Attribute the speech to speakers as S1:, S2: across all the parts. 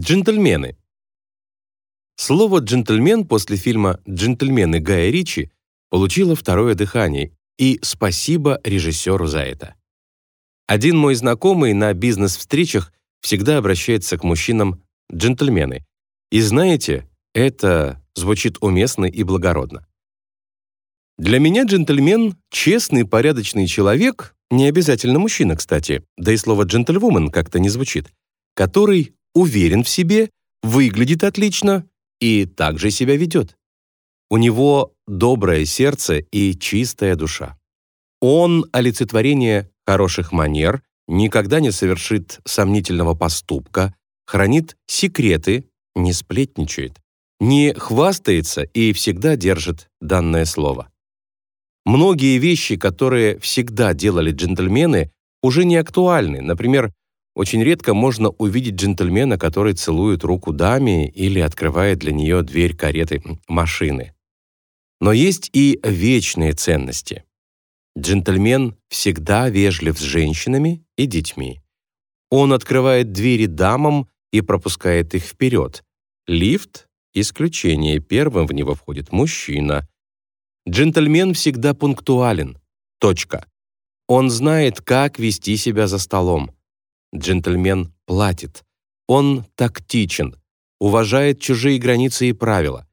S1: Джентльмены. Слово «джентльмен» после фильма «Джентльмены» Гая Ричи получило второе дыхание, и спасибо режиссеру за это. Один мой знакомый на бизнес-встречах всегда обращается к мужчинам «джентльмены». И знаете, это звучит уместно и благородно. Для меня джентльмен — честный, порядочный человек, не обязательно мужчина, кстати, да и слово «джентльвумен» как-то не звучит, который уверен в себе, выглядит отлично и также себя ведет. У него доброе сердце и чистая душа. Он — олицетворение хороших манер, никогда не совершит сомнительного поступка, хранит секреты, не сплетничает, не хвастается и всегда держит данное слово. Многие вещи, которые всегда делали джентльмены, уже не актуальны. Например, очень редко можно увидеть джентльмена, который целует руку даме или открывает для нее дверь кареты машины. Но есть и вечные ценности. Джентльмен всегда вежлив с женщинами и детьми. Он открывает двери дамам и пропускает их вперед. Лифт — исключение, первым в него входит мужчина. Джентльмен всегда пунктуален. Точка. Он знает, как вести себя за столом. Джентльмен платит. Он тактичен, уважает чужие границы и правила.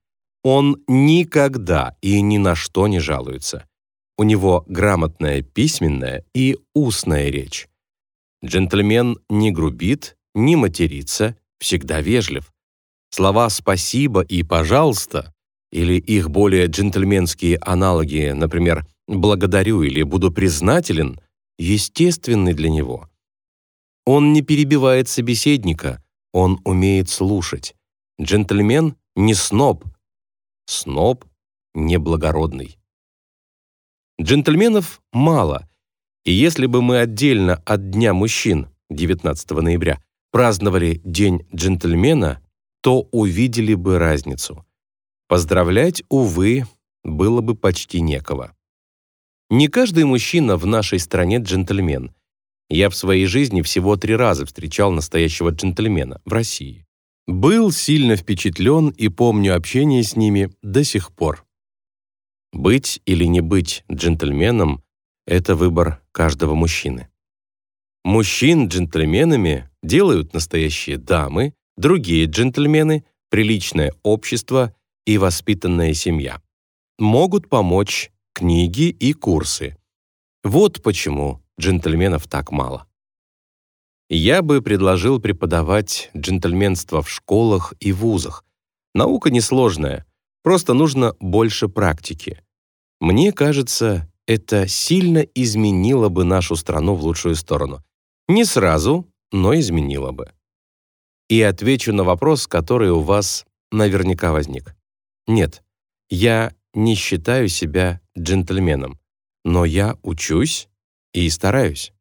S1: Он никогда и ни на что не жалуется. У него грамотная письменная и устная речь. Джентльмен не грубит, не матерится, всегда вежлив. Слова «спасибо» и «пожалуйста» или их более джентльменские аналоги, например, «благодарю» или «буду признателен», естественны для него. Он не перебивает собеседника, он умеет слушать. Джентльмен не сноб. Сноб неблагородный. Джентльменов мало, и если бы мы отдельно от Дня мужчин 19 ноября праздновали День джентльмена, то увидели бы разницу. Поздравлять, увы, было бы почти некого. Не каждый мужчина в нашей стране джентльмен, я в своей жизни всего три раза встречал настоящего джентльмена в России. Был сильно впечатлен и помню общение с ними до сих пор. Быть или не быть джентльменом — это выбор каждого мужчины. Мужчин джентльменами делают настоящие дамы, другие джентльмены — приличное общество и воспитанная семья. Могут помочь книги и курсы. Вот почему джентльменов так мало. Я бы предложил преподавать джентльменство в школах и вузах. Наука несложная, просто нужно больше практики. Мне кажется, это сильно изменило бы нашу страну в лучшую сторону. Не сразу, но изменило бы. И отвечу на вопрос, который у вас наверняка возник. Нет, я не считаю себя джентльменом, но я учусь и стараюсь.